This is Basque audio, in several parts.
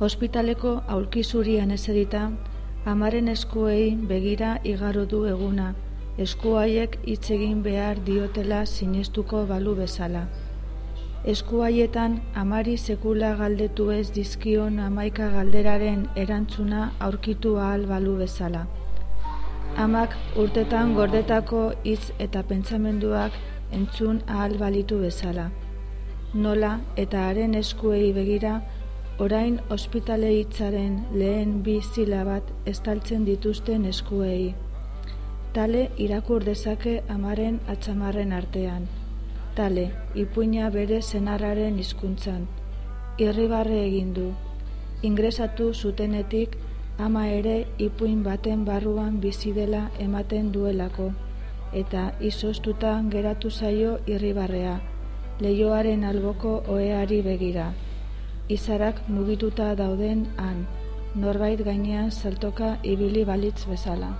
Hospitaleko aulkizurian eserita, amaren eskuei begira igaro du eguna, eskuaiek hitz egin behar diotela sinestuko balu bezala. Eskuaietan amari sekula galdetu ez dizkion amaika galderaren erantzuna aurkitu ahal balu bezala. Amak urtetan gordetako hitz eta pentsamenduak entzun ahal balitu bezala. Nola eta haren eskuei begira orain ospitale hitzaren lehen bi bat estaltzen dituzten eskuei. Tale irakur dezake amaren atxamarren artean. Tale, ipuina bere senarraren hizkuntzan. Irribarre egin du. Ingresatu zutenetik ama ere ipuin baten barruan bizi dela ematen duelako eta izostuta geratu zaio irribarrea, leioaren alboko oeari begira izarak mugituta dauden han, norbait gainean saltoka ibili balitz bezala.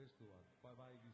Texto do Pai Vai Gui